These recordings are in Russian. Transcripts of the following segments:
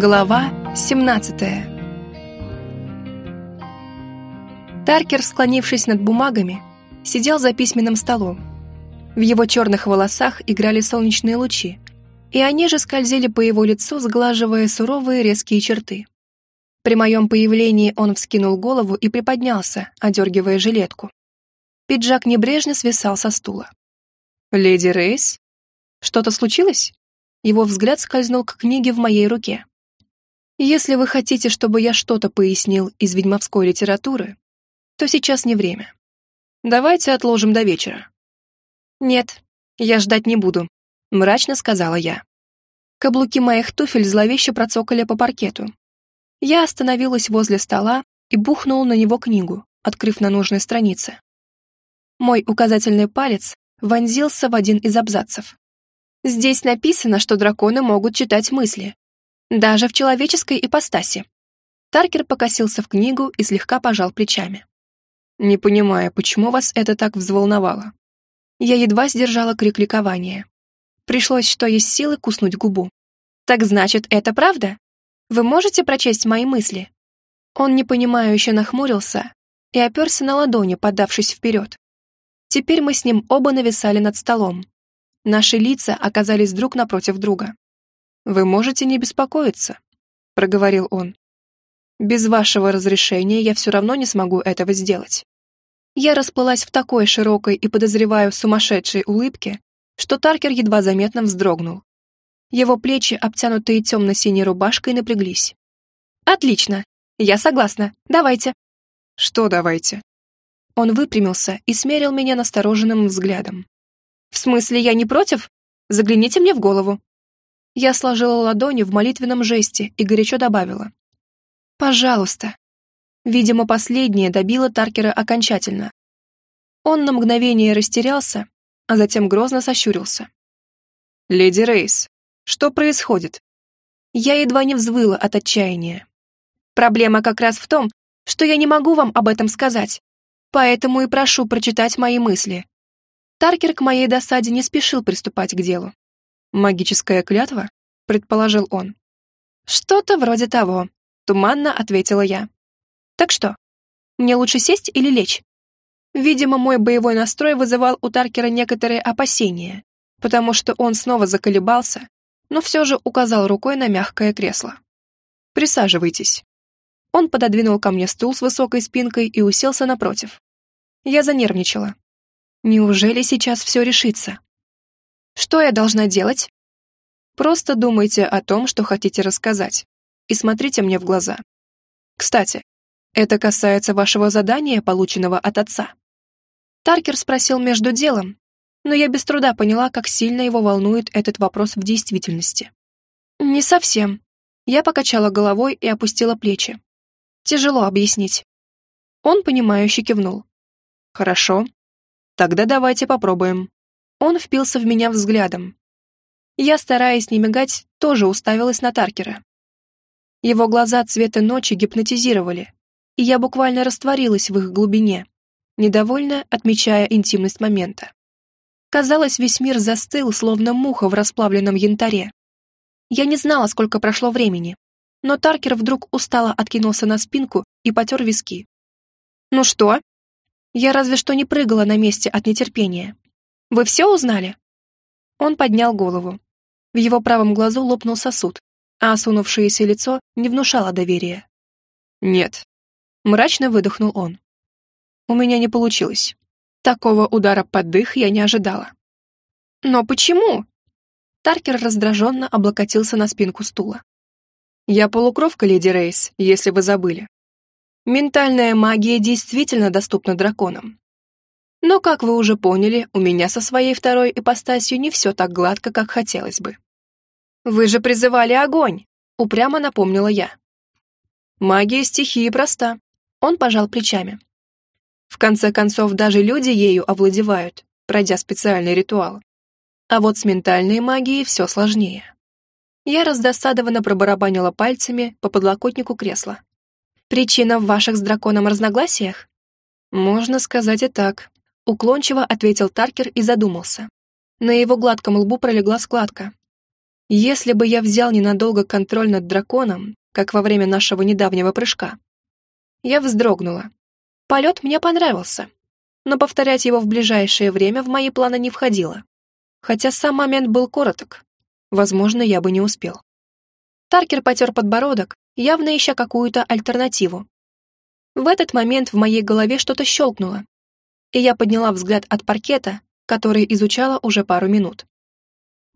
Глава 17 Таркер, склонившись над бумагами, сидел за письменным столом. В его черных волосах играли солнечные лучи, и они же скользили по его лицу, сглаживая суровые резкие черты. При моем появлении он вскинул голову и приподнялся, одергивая жилетку. Пиджак небрежно свисал со стула. «Леди Рейс? Что-то случилось?» Его взгляд скользнул к книге в моей руке. Если вы хотите, чтобы я что-то пояснил из ведьмовской литературы, то сейчас не время. Давайте отложим до вечера. Нет, я ждать не буду, мрачно сказала я. Каблуки моих туфель зловеще процокали по паркету. Я остановилась возле стола и бухнула на него книгу, открыв на нужной странице. Мой указательный палец вонзился в один из абзацев. Здесь написано, что драконы могут читать мысли, даже в человеческой ипостаси. Таркер покосился в книгу и слегка пожал плечами. «Не понимая, почему вас это так взволновало?» Я едва сдержала крик ликования. Пришлось, что есть силы, куснуть губу. «Так значит, это правда? Вы можете прочесть мои мысли?» Он непонимающе нахмурился и оперся на ладони, подавшись вперед. Теперь мы с ним оба нависали над столом. Наши лица оказались друг напротив друга. «Вы можете не беспокоиться», — проговорил он. «Без вашего разрешения я все равно не смогу этого сделать». Я расплылась в такой широкой и, подозреваю, сумасшедшей улыбке, что Таркер едва заметно вздрогнул. Его плечи, обтянутые темно-синей рубашкой, напряглись. «Отлично! Я согласна. Давайте». «Что давайте?» Он выпрямился и смерил меня настороженным взглядом. «В смысле, я не против? Загляните мне в голову. Я сложила ладони в молитвенном жесте и горячо добавила. «Пожалуйста». Видимо, последнее добило Таркера окончательно. Он на мгновение растерялся, а затем грозно сощурился. «Леди Рейс, что происходит?» Я едва не взвыла от отчаяния. «Проблема как раз в том, что я не могу вам об этом сказать, поэтому и прошу прочитать мои мысли». Таркер к моей досаде не спешил приступать к делу. «Магическая клятва?» — предположил он. «Что-то вроде того», — туманно ответила я. «Так что, мне лучше сесть или лечь?» Видимо, мой боевой настрой вызывал у Таркера некоторые опасения, потому что он снова заколебался, но все же указал рукой на мягкое кресло. «Присаживайтесь». Он пододвинул ко мне стул с высокой спинкой и уселся напротив. Я занервничала. Неужели сейчас все решится? Что я должна делать? Просто думайте о том, что хотите рассказать, и смотрите мне в глаза. Кстати, это касается вашего задания, полученного от отца. Таркер спросил между делом, но я без труда поняла, как сильно его волнует этот вопрос в действительности. Не совсем. Я покачала головой и опустила плечи. Тяжело объяснить. Он, понимающе кивнул. Хорошо. Тогда давайте попробуем. Он впился в меня взглядом. Я, стараясь не мигать, тоже уставилась на Таркера. Его глаза цвета ночи гипнотизировали, и я буквально растворилась в их глубине, недовольно отмечая интимность момента. Казалось, весь мир застыл, словно муха в расплавленном янтаре. Я не знала, сколько прошло времени, но Таркер вдруг устало откинулся на спинку и потер виски. «Ну что?» Я разве что не прыгала на месте от нетерпения. Вы все узнали?» Он поднял голову. В его правом глазу лопнул сосуд, а осунувшееся лицо не внушало доверия. «Нет», — мрачно выдохнул он. «У меня не получилось. Такого удара под дых я не ожидала». «Но почему?» Таркер раздраженно облокотился на спинку стула. «Я полукровка, леди Рейс, если вы забыли. Ментальная магия действительно доступна драконам. Но, как вы уже поняли, у меня со своей второй ипостасью не все так гладко, как хотелось бы. «Вы же призывали огонь!» — упрямо напомнила я. «Магия стихии проста», — он пожал плечами. В конце концов, даже люди ею овладевают, пройдя специальный ритуал. А вот с ментальной магией все сложнее. Я раздосадованно пробарабанила пальцами по подлокотнику кресла. «Причина в ваших с драконом разногласиях?» «Можно сказать и так», Уклончиво ответил Таркер и задумался. На его гладком лбу пролегла складка. Если бы я взял ненадолго контроль над драконом, как во время нашего недавнего прыжка. Я вздрогнула. Полет мне понравился, но повторять его в ближайшее время в мои планы не входило. Хотя сам момент был короток. Возможно, я бы не успел. Таркер потер подбородок, явно ища какую-то альтернативу. В этот момент в моей голове что-то щелкнуло, и я подняла взгляд от паркета, который изучала уже пару минут.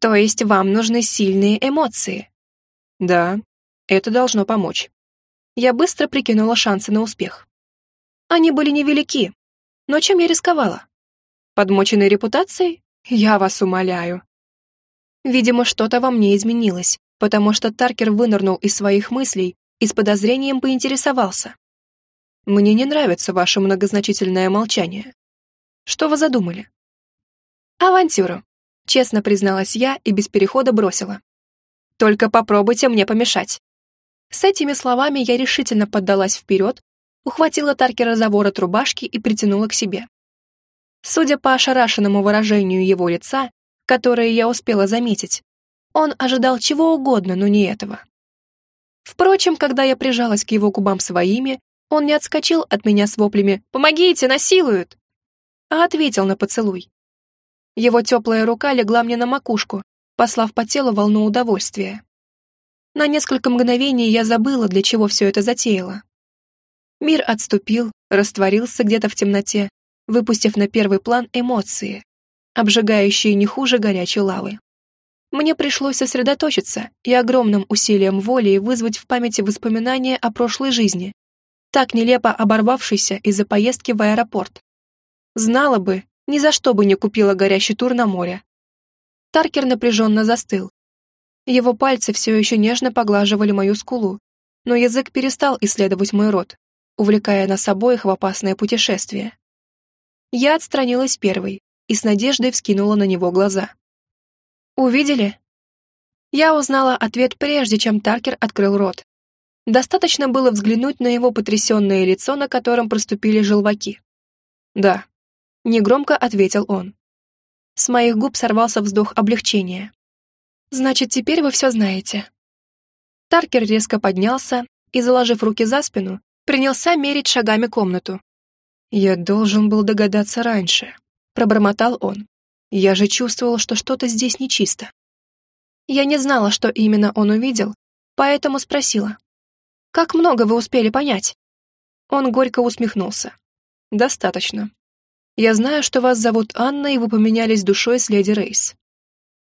То есть вам нужны сильные эмоции? Да, это должно помочь. Я быстро прикинула шансы на успех. Они были невелики, но чем я рисковала? Подмоченной репутацией? Я вас умоляю. Видимо, что-то во мне изменилось, потому что Таркер вынырнул из своих мыслей и с подозрением поинтересовался. «Мне не нравится ваше многозначительное молчание. Что вы задумали?» «Авантюру», — честно призналась я и без перехода бросила. «Только попробуйте мне помешать». С этими словами я решительно поддалась вперед, ухватила Таркера за ворот рубашки и притянула к себе. Судя по ошарашенному выражению его лица, которое я успела заметить, он ожидал чего угодно, но не этого. Впрочем, когда я прижалась к его губам своими, он не отскочил от меня с воплями «Помогите, насилуют!», а ответил на поцелуй. Его теплая рука легла мне на макушку, послав по телу волну удовольствия. На несколько мгновений я забыла, для чего все это затеяло. Мир отступил, растворился где-то в темноте, выпустив на первый план эмоции, обжигающие не хуже горячей лавы. Мне пришлось сосредоточиться и огромным усилием воли вызвать в памяти воспоминания о прошлой жизни, так нелепо оборвавшейся из-за поездки в аэропорт. Знала бы, ни за что бы не купила горящий тур на море. Таркер напряженно застыл. Его пальцы все еще нежно поглаживали мою скулу, но язык перестал исследовать мой рот, увлекая нас обоих в опасное путешествие. Я отстранилась первой и с надеждой вскинула на него глаза. Увидели? Я узнала ответ прежде, чем Таркер открыл рот. Достаточно было взглянуть на его потрясенное лицо, на котором проступили желваки. «Да», — негромко ответил он. С моих губ сорвался вздох облегчения. «Значит, теперь вы все знаете». Таркер резко поднялся и, заложив руки за спину, принялся мерить шагами комнату. «Я должен был догадаться раньше», — пробормотал он. Я же чувствовал, что что-то здесь нечисто. Я не знала, что именно он увидел, поэтому спросила. «Как много вы успели понять?» Он горько усмехнулся. «Достаточно. Я знаю, что вас зовут Анна, и вы поменялись душой с леди Рейс».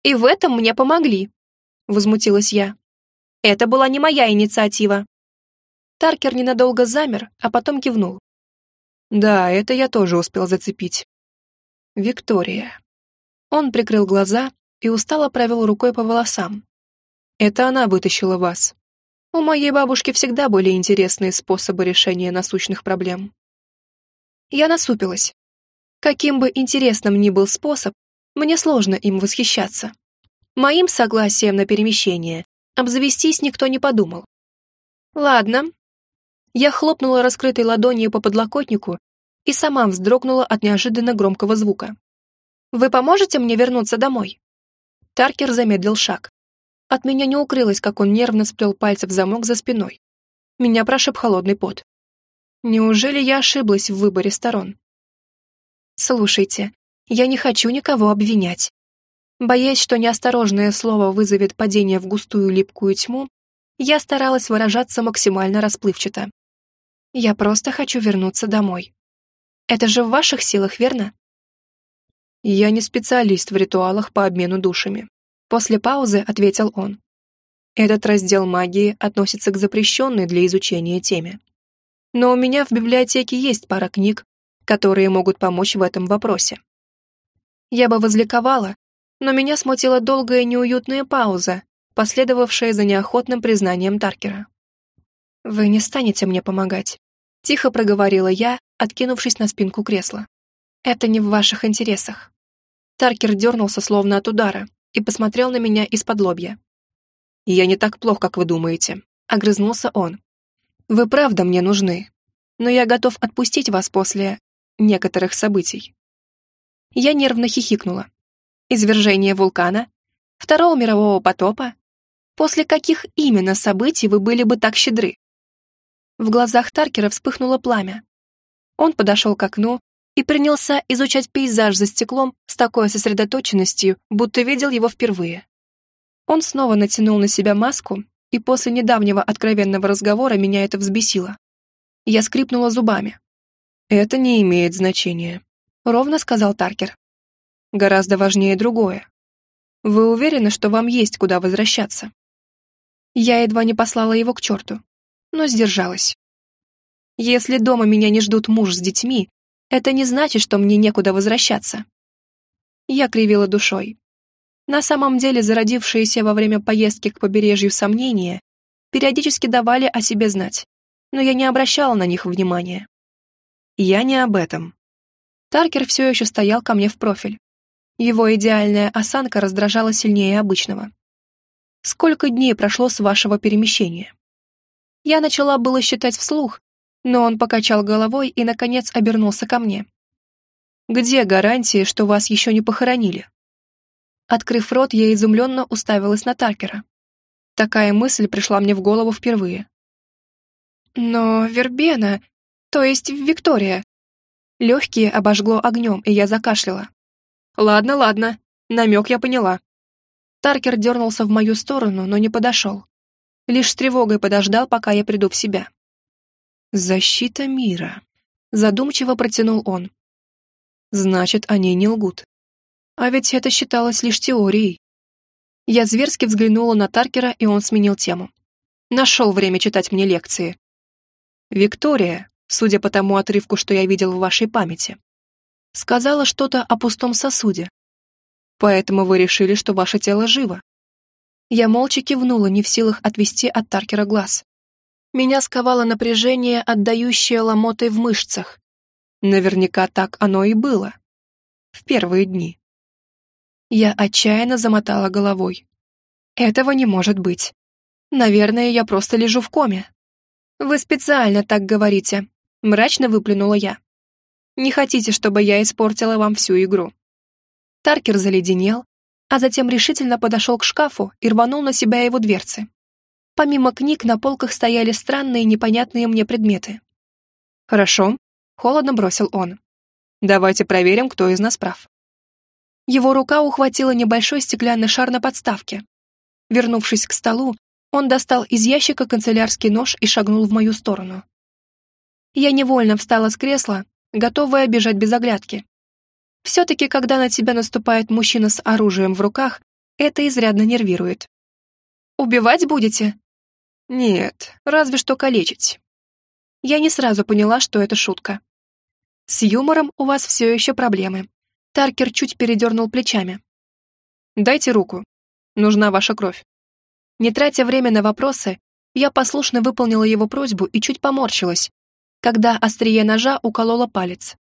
«И в этом мне помогли», — возмутилась я. «Это была не моя инициатива». Таркер ненадолго замер, а потом кивнул. «Да, это я тоже успел зацепить. Виктория». Он прикрыл глаза и устало провел рукой по волосам. «Это она вытащила вас. У моей бабушки всегда были интересные способы решения насущных проблем». Я насупилась. Каким бы интересным ни был способ, мне сложно им восхищаться. Моим согласием на перемещение обзавестись никто не подумал. Ладно. Я хлопнула раскрытой ладонью по подлокотнику и сама вздрогнула от неожиданно громкого звука. Вы поможете мне вернуться домой?» Таркер замедлил шаг. От меня не укрылось, как он нервно сплел пальцы в замок за спиной. Меня прошиб холодный пот. Неужели я ошиблась в выборе сторон? Слушайте, я не хочу никого обвинять. Боясь, что неосторожное слово вызовет падение в густую липкую тьму, я старалась выражаться максимально расплывчато. Я просто хочу вернуться домой. Это же в ваших силах, верно? «Я не специалист в ритуалах по обмену душами», — после паузы ответил он. «Этот раздел магии относится к запрещенной для изучения теме. Но у меня в библиотеке есть пара книг, которые могут помочь в этом вопросе». Я бы возликовала, но меня смутила долгая неуютная пауза, последовавшая за неохотным признанием Таркера. «Вы не станете мне помогать», — тихо проговорила я, откинувшись на спинку кресла. «Это не в ваших интересах». Таркер дернулся словно от удара и посмотрел на меня из-под лобья. «Я не так плох, как вы думаете», — огрызнулся он. «Вы правда мне нужны, но я готов отпустить вас после некоторых событий». Я нервно хихикнула. Извержение вулкана? Второго мирового потопа? После каких именно событий вы были бы так щедры? В глазах Таркера вспыхнуло пламя. Он подошел к окну и принялся изучать пейзаж за стеклом с такой сосредоточенностью, будто видел его впервые. Он снова натянул на себя маску, и после недавнего откровенного разговора меня это взбесило. Я скрипнула зубами. «Это не имеет значения», — ровно сказал Таркер. «Гораздо важнее другое. Вы уверены, что вам есть куда возвращаться?» Я едва не послала его к черту, но сдержалась. Если дома меня не ждут муж с детьми, это не значит, что мне некуда возвращаться. Я кривила душой. На самом деле, зародившиеся во время поездки к побережью сомнения периодически давали о себе знать, но я не обращала на них внимания. Я не об этом. Таркер все еще стоял ко мне в профиль. Его идеальная осанка раздражала сильнее обычного. «Сколько дней прошло с вашего перемещения?» Я начала было считать вслух, но он покачал головой и, наконец, обернулся ко мне. «Где гарантии, что вас еще не похоронили?» Открыв рот, я изумленно уставилась на Таркера. Такая мысль пришла мне в голову впервые. «Но Вербена, то есть Виктория...» Легкие обожгло огнем, и я закашляла. «Ладно, ладно, намек я поняла». Таркер дернулся в мою сторону, но не подошел. Лишь с тревогой подождал, пока я приду в себя. «Защита мира», — задумчиво протянул он. «Значит, они не лгут. А ведь это считалось лишь теорией». Я зверски взглянула на Таркера, и он сменил тему. Нашел время читать мне лекции. «Виктория, судя по тому отрывку, что я видел в вашей памяти, сказала что-то о пустом сосуде. Поэтому вы решили, что ваше тело живо». Я молча кивнула, не в силах отвести от Таркера глаз. Меня сковало напряжение, отдающее ломотой в мышцах. Наверняка так оно и было. В первые дни. Я отчаянно замотала головой. Этого не может быть. Наверное, я просто лежу в коме. Вы специально так говорите, мрачно выплюнула я. Не хотите, чтобы я испортила вам всю игру. Таркер заледенел, а затем решительно подошел к шкафу и рванул на себя его дверцы. Помимо книг на полках стояли странные непонятные мне предметы. «Хорошо», — холодно бросил он. «Давайте проверим, кто из нас прав». Его рука ухватила небольшой стеклянный шар на подставке. Вернувшись к столу, он достал из ящика канцелярский нож и шагнул в мою сторону. Я невольно встала с кресла, готовая бежать без оглядки. Все-таки, когда на тебя наступает мужчина с оружием в руках, это изрядно нервирует. «Убивать будете?» Нет, разве что калечить. Я не сразу поняла, что это шутка. С юмором у вас все еще проблемы. Таркер чуть передернул плечами. Дайте руку. Нужна ваша кровь. Не тратя время на вопросы, я послушно выполнила его просьбу и чуть поморщилась, когда острие ножа укололо палец.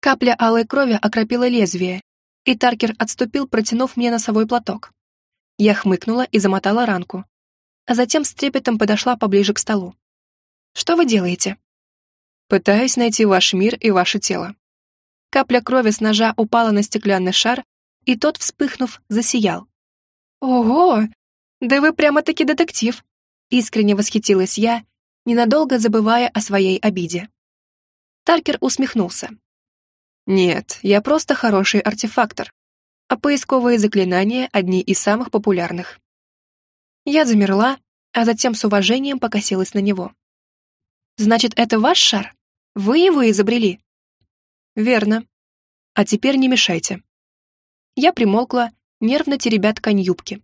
Капля алой крови окропила лезвие, и Таркер отступил, протянув мне носовой платок. Я хмыкнула и замотала ранку, а затем с трепетом подошла поближе к столу. «Что вы делаете?» «Пытаюсь найти ваш мир и ваше тело». Капля крови с ножа упала на стеклянный шар, и тот, вспыхнув, засиял. «Ого! Да вы прямо-таки детектив!» Искренне восхитилась я, ненадолго забывая о своей обиде. Таркер усмехнулся. «Нет, я просто хороший артефактор, а поисковые заклинания — одни из самых популярных. Я замерла, а затем с уважением покосилась на него. «Значит, это ваш шар? Вы его изобрели?» «Верно. А теперь не мешайте». Я примолкла, нервно теребя ткань юбки.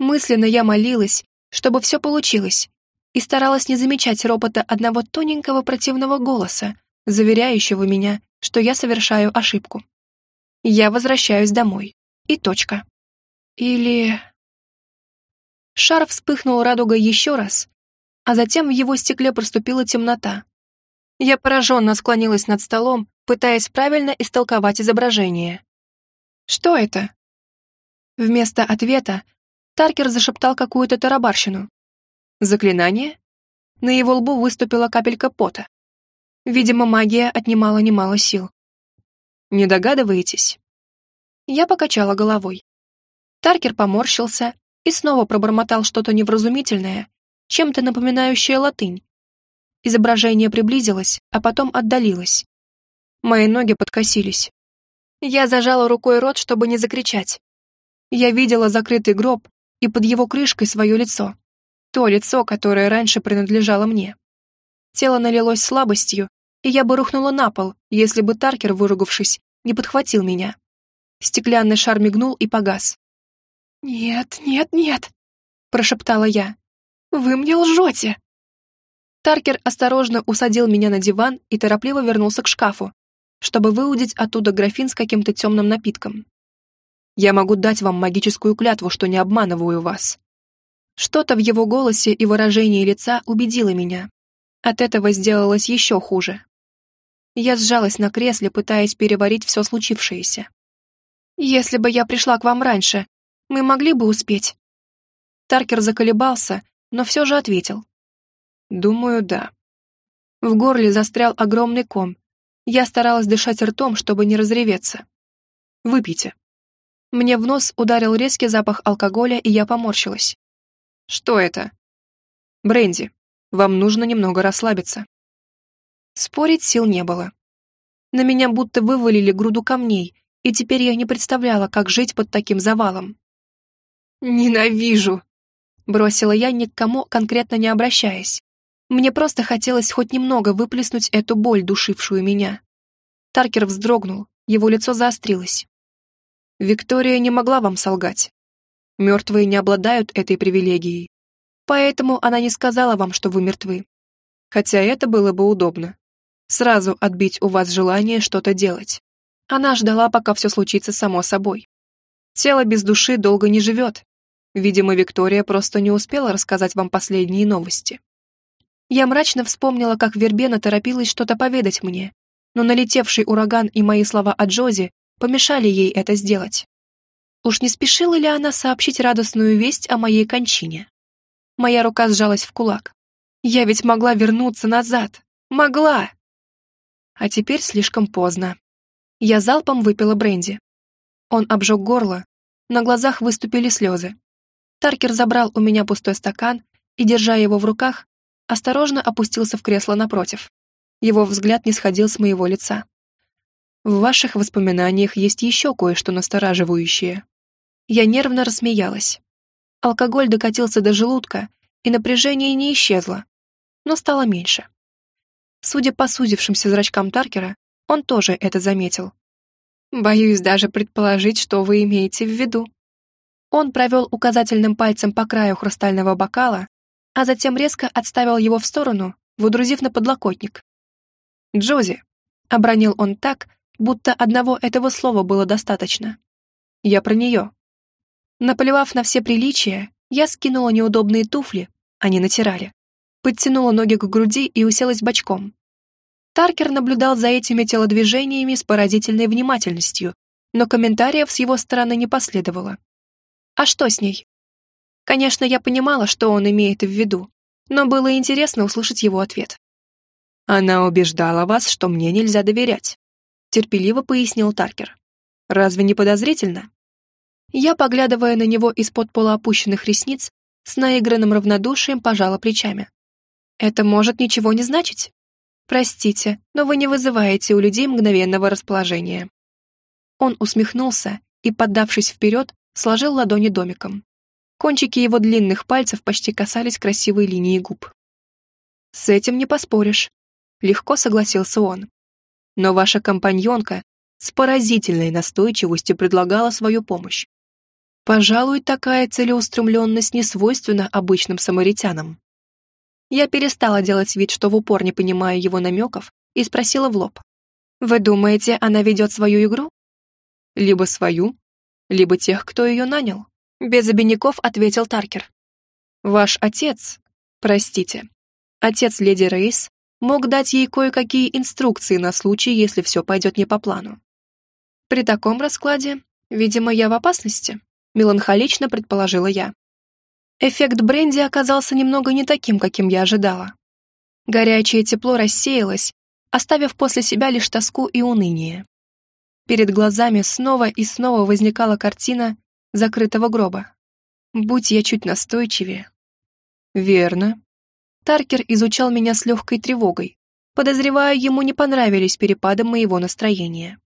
Мысленно я молилась, чтобы все получилось, и старалась не замечать ропота одного тоненького противного голоса, заверяющего меня, что я совершаю ошибку. Я возвращаюсь домой. И точка. Или... Шар вспыхнул радугой еще раз, а затем в его стекле проступила темнота. Я пораженно склонилась над столом, пытаясь правильно истолковать изображение. «Что это?» Вместо ответа Таркер зашептал какую-то тарабарщину. «Заклинание?» На его лбу выступила капелька пота. Видимо, магия отнимала немало сил. «Не догадываетесь?» Я покачала головой. Таркер поморщился и снова пробормотал что-то невразумительное, чем-то напоминающее латынь. Изображение приблизилось, а потом отдалилось. Мои ноги подкосились. Я зажала рукой рот, чтобы не закричать. Я видела закрытый гроб и под его крышкой свое лицо. То лицо, которое раньше принадлежало мне. Тело налилось слабостью, и я бы рухнула на пол, если бы Таркер, выругавшись, не подхватил меня. Стеклянный шар мигнул и погас. «Нет, нет, нет», — прошептала я. «Вы мне лжете!» Таркер осторожно усадил меня на диван и торопливо вернулся к шкафу, чтобы выудить оттуда графин с каким-то темным напитком. «Я могу дать вам магическую клятву, что не обманываю вас». Что-то в его голосе и выражении лица убедило меня. От этого сделалось еще хуже. Я сжалась на кресле, пытаясь переварить все случившееся. «Если бы я пришла к вам раньше, мы могли бы успеть?» Таркер заколебался, но все же ответил. «Думаю, да». В горле застрял огромный ком. Я старалась дышать ртом, чтобы не разреветься. «Выпейте». Мне в нос ударил резкий запах алкоголя, и я поморщилась. «Что это?» «Бренди, вам нужно немного расслабиться». Спорить сил не было. На меня будто вывалили груду камней, и теперь я не представляла, как жить под таким завалом. «Ненавижу!» — бросила я, ни к кому конкретно не обращаясь. Мне просто хотелось хоть немного выплеснуть эту боль, душившую меня. Таркер вздрогнул, его лицо заострилось. «Виктория не могла вам солгать. Мертвые не обладают этой привилегией. Поэтому она не сказала вам, что вы мертвы. Хотя это было бы удобно сразу отбить у вас желание что-то делать. Она ждала, пока все случится само собой. Тело без души долго не живет. Видимо, Виктория просто не успела рассказать вам последние новости. Я мрачно вспомнила, как Вербена торопилась что-то поведать мне, но налетевший ураган и мои слова о Джози помешали ей это сделать. Уж не спешила ли она сообщить радостную весть о моей кончине? Моя рука сжалась в кулак. Я ведь могла вернуться назад. Могла! А теперь слишком поздно. Я залпом выпила бренди. Он обжег горло, на глазах выступили слезы. Таркер забрал у меня пустой стакан и, держа его в руках, осторожно опустился в кресло напротив. Его взгляд не сходил с моего лица. В ваших воспоминаниях есть еще кое-что настораживающее. Я нервно рассмеялась. Алкоголь докатился до желудка, и напряжение не исчезло, но стало меньше. Судя по сузившимся зрачкам Таркера, он тоже это заметил. «Боюсь даже предположить, что вы имеете в виду». Он провел указательным пальцем по краю хрустального бокала, а затем резко отставил его в сторону, выдрузив на подлокотник. «Джози», — обронил он так, будто одного этого слова было достаточно. «Я про нее». Наплевав на все приличия, я скинула неудобные туфли, они натирали подтянула ноги к груди и уселась бочком. Таркер наблюдал за этими телодвижениями с поразительной внимательностью, но комментариев с его стороны не последовало. А что с ней? Конечно, я понимала, что он имеет в виду, но было интересно услышать его ответ. «Она убеждала вас, что мне нельзя доверять», — терпеливо пояснил Таркер. «Разве не подозрительно?» Я, поглядывая на него из-под полуопущенных ресниц, с наигранным равнодушием пожала плечами. Это может ничего не значить. Простите, но вы не вызываете у людей мгновенного расположения. Он усмехнулся и, поддавшись вперед, сложил ладони домиком. Кончики его длинных пальцев почти касались красивой линии губ. «С этим не поспоришь», — легко согласился он. «Но ваша компаньонка с поразительной настойчивостью предлагала свою помощь. Пожалуй, такая целеустремленность не свойственна обычным самаритянам. Я перестала делать вид, что в упор не понимаю его намеков, и спросила в лоб. «Вы думаете, она ведет свою игру?» «Либо свою, либо тех, кто ее нанял», — без обиняков ответил Таркер. «Ваш отец, простите, отец леди Рейс, мог дать ей кое-какие инструкции на случай, если все пойдет не по плану. При таком раскладе, видимо, я в опасности», — меланхолично предположила я. Эффект бренди оказался немного не таким, каким я ожидала. Горячее тепло рассеялось, оставив после себя лишь тоску и уныние. Перед глазами снова и снова возникала картина закрытого гроба. Будь я чуть настойчивее. Верно. Таркер изучал меня с легкой тревогой. Подозреваю, ему не понравились перепады моего настроения.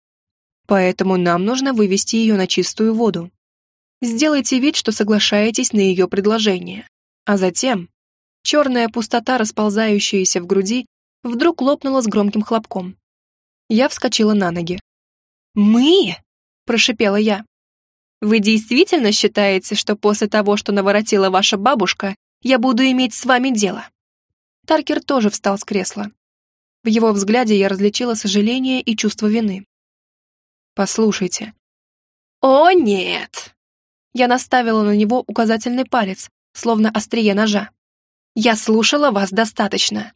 Поэтому нам нужно вывести ее на чистую воду. Сделайте вид, что соглашаетесь на ее предложение. А затем черная пустота, расползающаяся в груди, вдруг лопнула с громким хлопком. Я вскочила на ноги. «Мы?» – прошипела я. «Вы действительно считаете, что после того, что наворотила ваша бабушка, я буду иметь с вами дело?» Таркер тоже встал с кресла. В его взгляде я различила сожаление и чувство вины. «Послушайте». «О, нет!» Я наставила на него указательный палец, словно острие ножа. «Я слушала вас достаточно.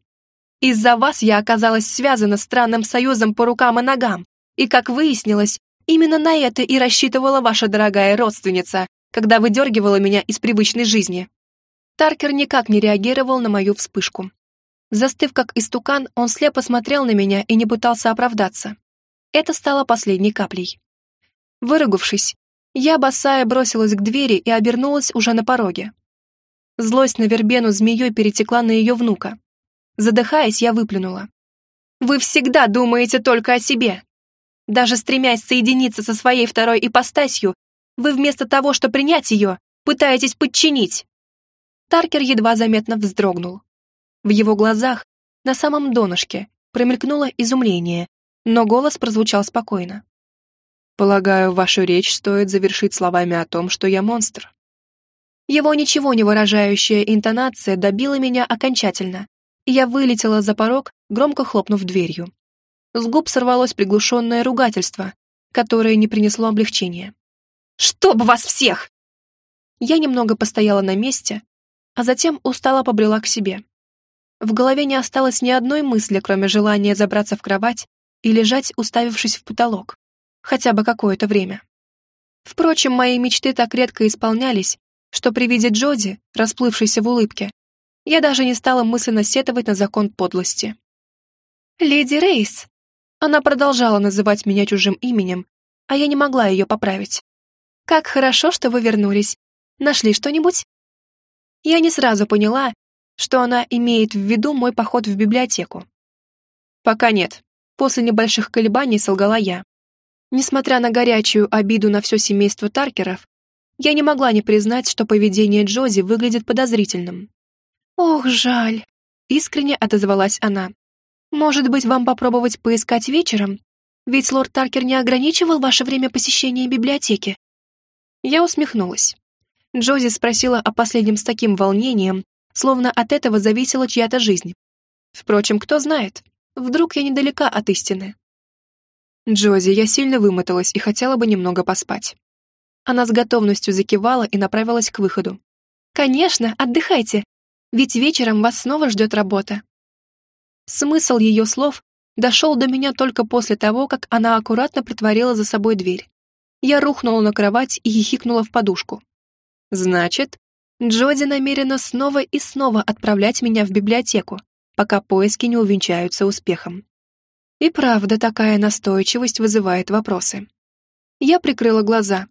Из-за вас я оказалась связана странным союзом по рукам и ногам, и, как выяснилось, именно на это и рассчитывала ваша дорогая родственница, когда выдергивала меня из привычной жизни». Таркер никак не реагировал на мою вспышку. Застыв как истукан, он слепо смотрел на меня и не пытался оправдаться. Это стало последней каплей. Выругавшись, я босая бросилась к двери и обернулась уже на пороге. Злость на вербену змеей перетекла на ее внука. Задыхаясь, я выплюнула. «Вы всегда думаете только о себе. Даже стремясь соединиться со своей второй ипостасью, вы вместо того, чтобы принять ее, пытаетесь подчинить». Таркер едва заметно вздрогнул. В его глазах, на самом донышке, промелькнуло изумление, но голос прозвучал спокойно. Полагаю, вашу речь стоит завершить словами о том, что я монстр. Его ничего не выражающая интонация добила меня окончательно, и я вылетела за порог, громко хлопнув дверью. С губ сорвалось приглушенное ругательство, которое не принесло облегчения. «Чтоб вас всех!» Я немного постояла на месте, а затем устало побрела к себе. В голове не осталось ни одной мысли, кроме желания забраться в кровать и лежать, уставившись в потолок хотя бы какое-то время. Впрочем, мои мечты так редко исполнялись, что при виде Джоди, расплывшейся в улыбке, я даже не стала мысленно сетовать на закон подлости. «Леди Рейс!» Она продолжала называть меня чужим именем, а я не могла ее поправить. «Как хорошо, что вы вернулись. Нашли что-нибудь?» Я не сразу поняла, что она имеет в виду мой поход в библиотеку. «Пока нет», — после небольших колебаний солгала я. Несмотря на горячую обиду на все семейство Таркеров, я не могла не признать, что поведение Джози выглядит подозрительным. «Ох, жаль», — искренне отозвалась она. «Может быть, вам попробовать поискать вечером? Ведь лорд Таркер не ограничивал ваше время посещения библиотеки». Я усмехнулась. Джози спросила о последнем с таким волнением, словно от этого зависела чья-то жизнь. Впрочем, кто знает, вдруг я недалека от истины. «Джози, я сильно вымоталась и хотела бы немного поспать». Она с готовностью закивала и направилась к выходу. «Конечно, отдыхайте, ведь вечером вас снова ждет работа». Смысл ее слов дошел до меня только после того, как она аккуратно притворила за собой дверь. Я рухнула на кровать и хихикнула в подушку. «Значит, Джоди намерена снова и снова отправлять меня в библиотеку, пока поиски не увенчаются успехом. И правда, такая настойчивость вызывает вопросы. Я прикрыла глаза.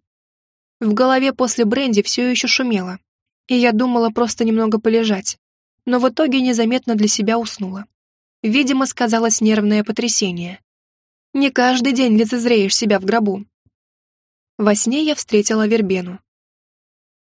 В голове после бренди все еще шумело, и я думала просто немного полежать, но в итоге незаметно для себя уснула. Видимо, сказалось нервное потрясение. Не каждый день лицезреешь себя в гробу. Во сне я встретила Вербену.